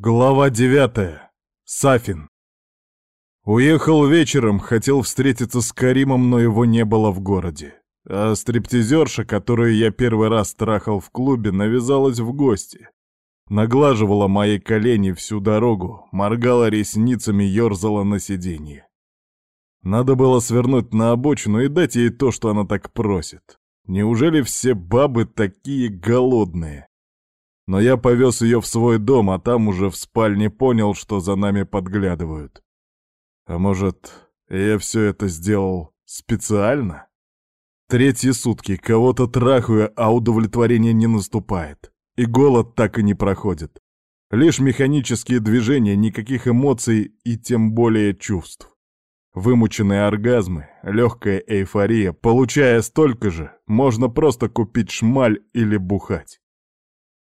Глава девятая. Сафин. Уехал вечером, хотел встретиться с Каримом, но его не было в городе. А стриптизерша, которую я первый раз трахал в клубе, навязалась в гости. Наглаживала мои колени всю дорогу, моргала ресницами, ерзала на сиденье. Надо было свернуть на обочину и дать ей то, что она так просит. Неужели все бабы такие голодные? Но я повез ее в свой дом, а там уже в спальне понял, что за нами подглядывают. А может, я все это сделал специально? Третьи сутки кого-то трахаю, а удовлетворение не наступает. И голод так и не проходит. Лишь механические движения, никаких эмоций и тем более чувств. Вымученные оргазмы, легкая эйфория, получая столько же, можно просто купить шмаль или бухать.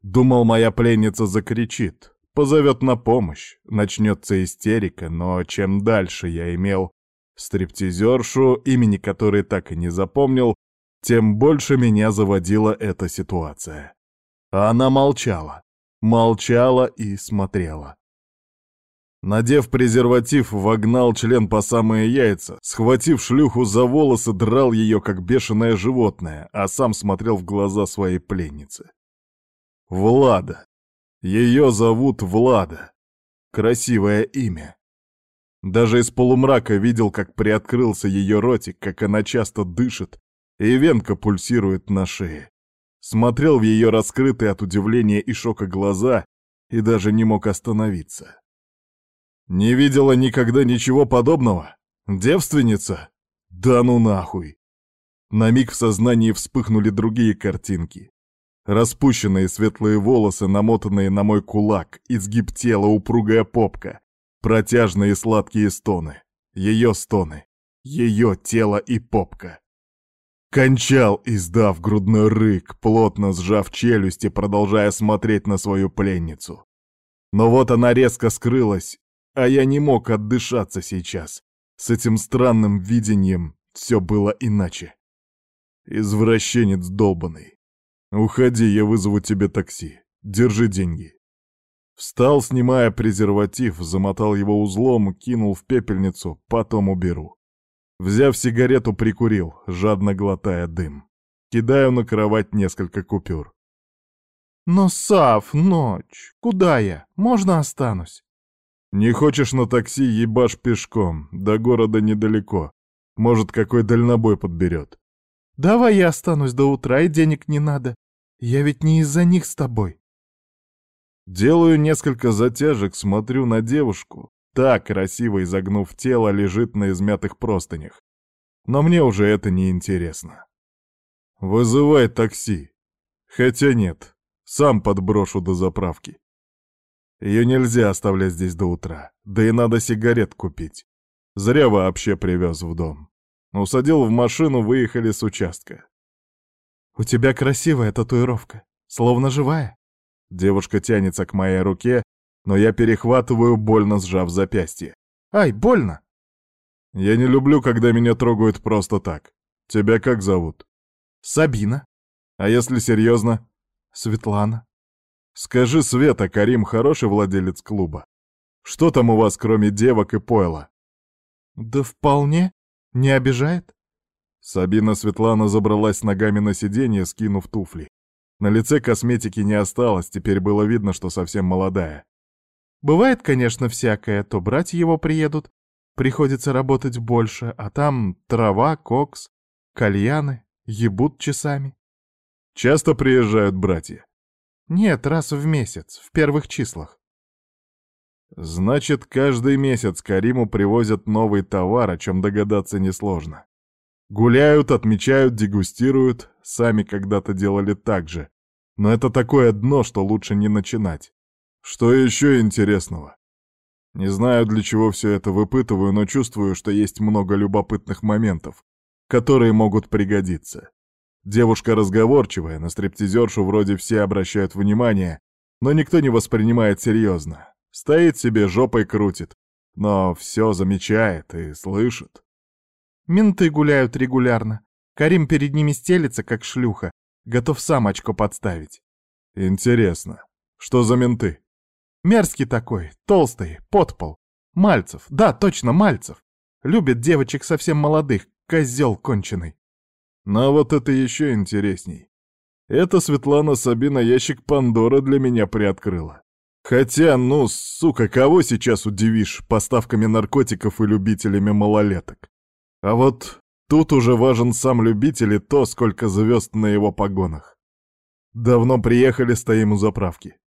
Думал, моя пленница закричит, позовет на помощь, начнется истерика, но чем дальше я имел стриптизершу, имени которой так и не запомнил, тем больше меня заводила эта ситуация. она молчала, молчала и смотрела. Надев презерватив, вогнал член по самые яйца, схватив шлюху за волосы, драл ее, как бешеное животное, а сам смотрел в глаза своей пленницы. Влада. Ее зовут Влада. Красивое имя. Даже из полумрака видел, как приоткрылся ее ротик, как она часто дышит, и венка пульсирует на шее. Смотрел в ее раскрытые от удивления и шока глаза и даже не мог остановиться. Не видела никогда ничего подобного? Девственница? Да ну нахуй! На миг в сознании вспыхнули другие картинки. Распущенные светлые волосы, намотанные на мой кулак, изгиб тела, упругая попка, протяжные сладкие стоны. Ее стоны. Ее тело и попка. Кончал, издав грудной рык, плотно сжав челюсти, продолжая смотреть на свою пленницу. Но вот она резко скрылась, а я не мог отдышаться сейчас. С этим странным видением все было иначе. Извращенец долбанный. «Уходи, я вызову тебе такси. Держи деньги». Встал, снимая презерватив, замотал его узлом, кинул в пепельницу, потом уберу. Взяв сигарету, прикурил, жадно глотая дым. Кидаю на кровать несколько купюр. «Но, Сав, ночь. Куда я? Можно останусь?» «Не хочешь на такси, ебашь пешком. До города недалеко. Может, какой дальнобой подберет». «Давай я останусь до утра, и денег не надо. Я ведь не из-за них с тобой. Делаю несколько затяжек, смотрю на девушку. Так красиво изогнув тело, лежит на измятых простынях. Но мне уже это не интересно. Вызывай такси. Хотя нет, сам подброшу до заправки. Ее нельзя оставлять здесь до утра. Да и надо сигарет купить. Зря вообще привез в дом. Усадил в машину, выехали с участка. «У тебя красивая татуировка, словно живая». Девушка тянется к моей руке, но я перехватываю, больно сжав запястье. «Ай, больно!» «Я не люблю, когда меня трогают просто так. Тебя как зовут?» «Сабина». «А если серьезно?» «Светлана». «Скажи, Света, Карим хороший владелец клуба? Что там у вас, кроме девок и пойла?» «Да вполне. Не обижает?» Сабина Светлана забралась ногами на сиденье, скинув туфли. На лице косметики не осталось, теперь было видно, что совсем молодая. Бывает, конечно, всякое, то братья его приедут, приходится работать больше, а там трава, кокс, кальяны, ебут часами. Часто приезжают братья? Нет, раз в месяц, в первых числах. Значит, каждый месяц Кариму привозят новый товар, о чем догадаться несложно. Гуляют, отмечают, дегустируют. Сами когда-то делали так же. Но это такое дно, что лучше не начинать. Что еще интересного? Не знаю, для чего все это выпытываю, но чувствую, что есть много любопытных моментов, которые могут пригодиться. Девушка разговорчивая, на стриптизершу вроде все обращают внимание, но никто не воспринимает серьезно. Стоит себе, жопой крутит, но все замечает и слышит. Менты гуляют регулярно. Карим перед ними стелится, как шлюха. Готов сам очко подставить. Интересно, что за менты? Мерзкий такой, толстый, подпол. Мальцев, да, точно, Мальцев. Любит девочек совсем молодых, козел конченый. Но ну, вот это еще интересней. Это Светлана Сабина ящик Пандоры для меня приоткрыла. Хотя, ну, сука, кого сейчас удивишь поставками наркотиков и любителями малолеток? А вот тут уже важен сам любитель и то, сколько звезд на его погонах. Давно приехали, стоим у заправки.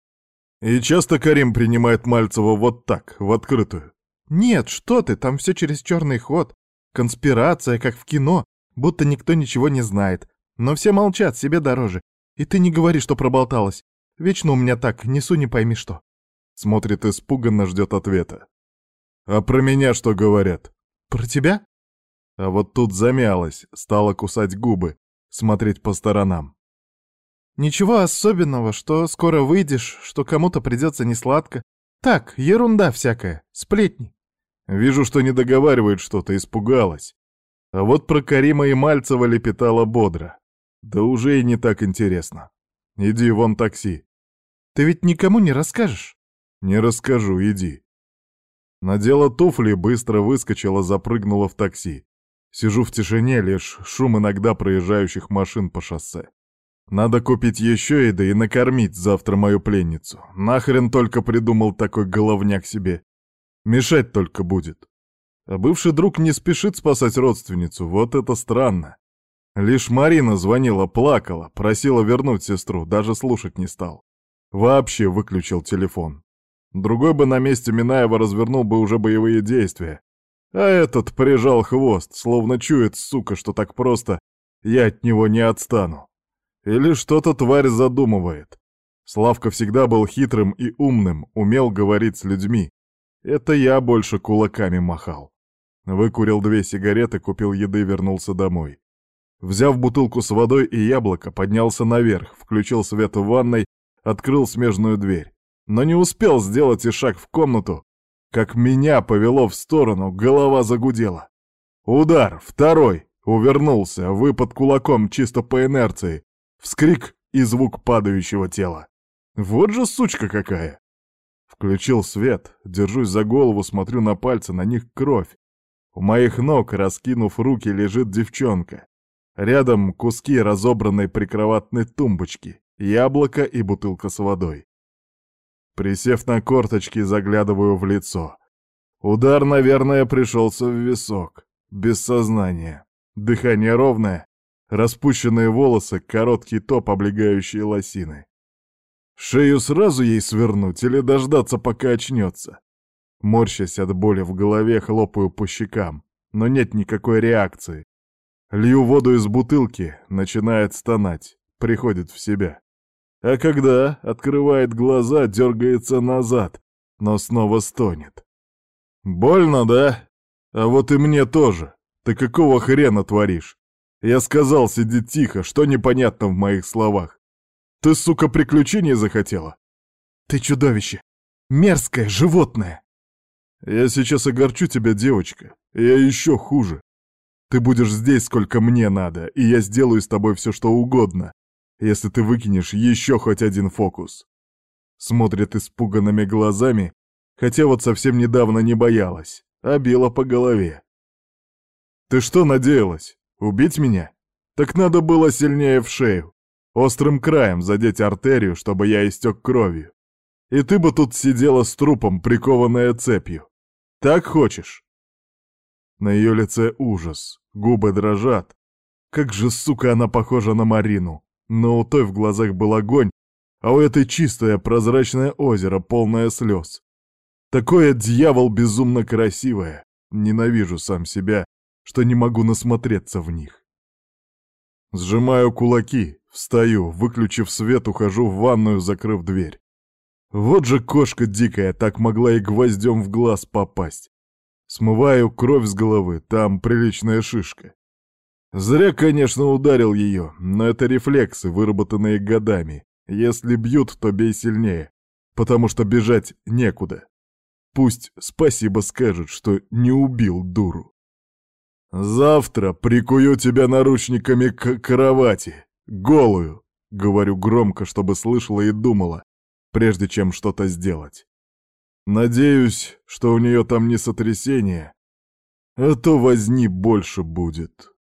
И часто Карим принимает Мальцева вот так, в открытую. Нет, что ты, там все через черный ход. Конспирация, как в кино, будто никто ничего не знает. Но все молчат, себе дороже. И ты не говори, что проболталась. Вечно у меня так, несу не пойми что. Смотрит испуганно, ждет ответа. А про меня что говорят? Про тебя? А вот тут замялась, стала кусать губы, смотреть по сторонам. Ничего особенного, что скоро выйдешь, что кому-то придется несладко. Так, ерунда всякая, сплетни. Вижу, что не договаривает что-то, испугалась. А вот про Карима и Мальцева лепетала бодро. Да уже и не так интересно. Иди вон такси. Ты ведь никому не расскажешь? «Не расскажу, иди». Надела туфли, быстро выскочила, запрыгнула в такси. Сижу в тишине, лишь шум иногда проезжающих машин по шоссе. Надо купить еще еды и накормить завтра мою пленницу. Нахрен только придумал такой головняк себе. Мешать только будет. А бывший друг не спешит спасать родственницу, вот это странно. Лишь Марина звонила, плакала, просила вернуть сестру, даже слушать не стал. Вообще выключил телефон. Другой бы на месте Минаева развернул бы уже боевые действия. А этот прижал хвост, словно чует, сука, что так просто я от него не отстану. Или что-то тварь задумывает. Славка всегда был хитрым и умным, умел говорить с людьми. Это я больше кулаками махал. Выкурил две сигареты, купил еды, вернулся домой. Взяв бутылку с водой и яблоко, поднялся наверх, включил свет в ванной, открыл смежную дверь но не успел сделать и шаг в комнату, как меня повело в сторону, голова загудела. Удар, второй, увернулся, выпад кулаком чисто по инерции, вскрик и звук падающего тела. Вот же сучка какая! Включил свет, держусь за голову, смотрю на пальцы, на них кровь. У моих ног, раскинув руки, лежит девчонка. Рядом куски разобранной прикроватной тумбочки, яблоко и бутылка с водой. Присев на корточки, заглядываю в лицо. Удар, наверное, пришелся в висок. Без сознания. Дыхание ровное. Распущенные волосы, короткий топ, облегающие лосины. Шею сразу ей свернуть или дождаться, пока очнется? Морщась от боли в голове, хлопаю по щекам, но нет никакой реакции. Лью воду из бутылки, начинает стонать, приходит в себя. А когда открывает глаза, дергается назад, но снова стонет. «Больно, да? А вот и мне тоже. Ты какого хрена творишь? Я сказал, сиди тихо, что непонятно в моих словах. Ты, сука, приключений захотела?» «Ты чудовище! Мерзкое животное!» «Я сейчас огорчу тебя, девочка, я еще хуже. Ты будешь здесь, сколько мне надо, и я сделаю с тобой все, что угодно, если ты выкинешь еще хоть один фокус. Смотрит испуганными глазами, хотя вот совсем недавно не боялась, а била по голове. Ты что надеялась? Убить меня? Так надо было сильнее в шею, острым краем задеть артерию, чтобы я истек кровью. И ты бы тут сидела с трупом, прикованная цепью. Так хочешь? На ее лице ужас, губы дрожат. Как же, сука, она похожа на Марину. Но у той в глазах был огонь, а у этой чистое прозрачное озеро, полное слез. Такое дьявол безумно красивое. Ненавижу сам себя, что не могу насмотреться в них. Сжимаю кулаки, встаю, выключив свет, ухожу в ванную, закрыв дверь. Вот же кошка дикая, так могла и гвоздем в глаз попасть. Смываю кровь с головы, там приличная шишка. Зря, конечно, ударил ее, но это рефлексы, выработанные годами. Если бьют, то бей сильнее, потому что бежать некуда. Пусть спасибо скажет, что не убил дуру. «Завтра прикую тебя наручниками к кровати, голую», — говорю громко, чтобы слышала и думала, прежде чем что-то сделать. Надеюсь, что у нее там не сотрясение, а то возни больше будет.